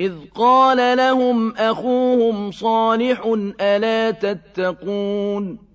إِذْ قَالَ لَهُمْ أَخُوهُمْ صَالِحٌ أَلَا تَتَّقُونَ